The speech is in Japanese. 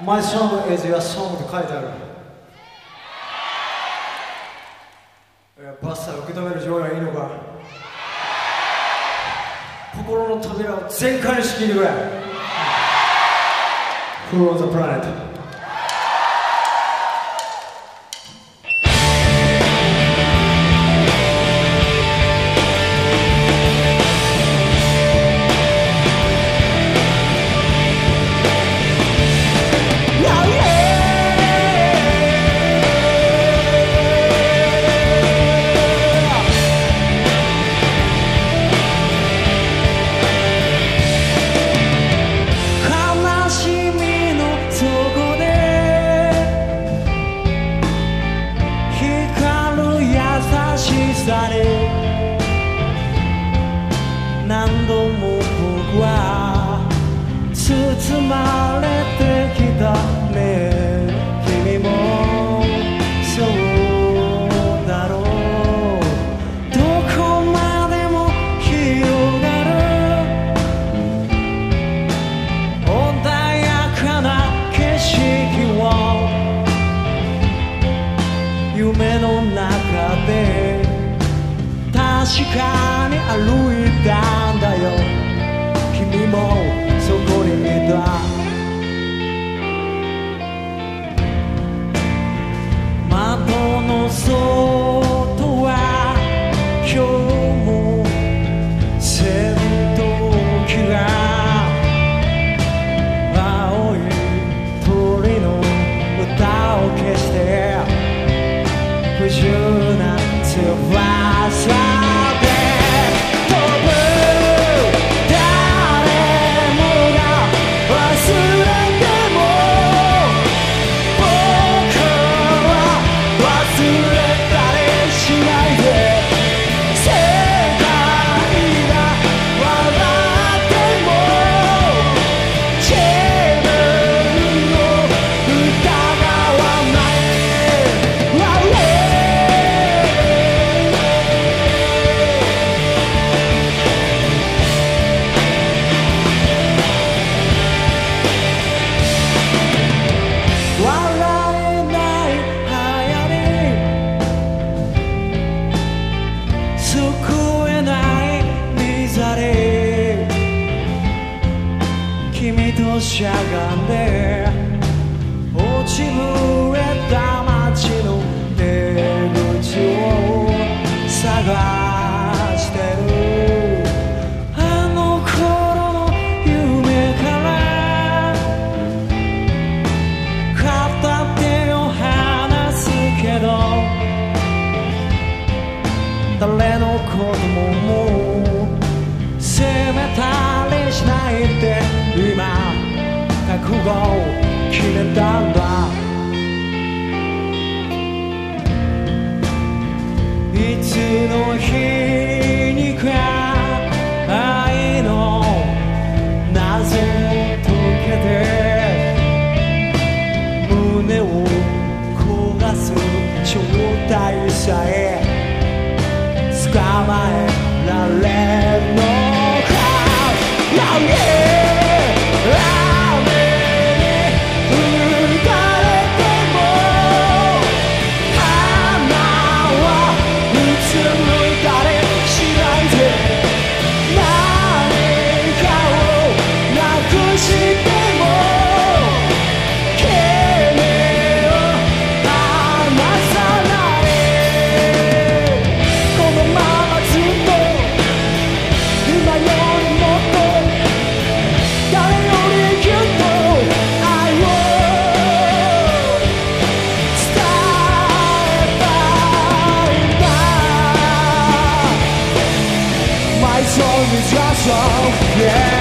My song is your song って書いてある。バッサー受け止める情はいいのか。心の扉を全開に仕切りくれ Who on the planet? 何度も僕は包まれてきたね。君もそうだろう。どこまでも広がる。穏やかな景色を夢の中で。確かに歩いたんだよ。君もそことしゃがんで落ちぶれた街の出口を探してる。あの頃の夢から片手を離すけど誰のことももう責めたりしないって今覚悟を決めたんだ。いつの日にか愛の謎を解けて胸を焦がす状態さえ捕まえられる何雨 so, yeah.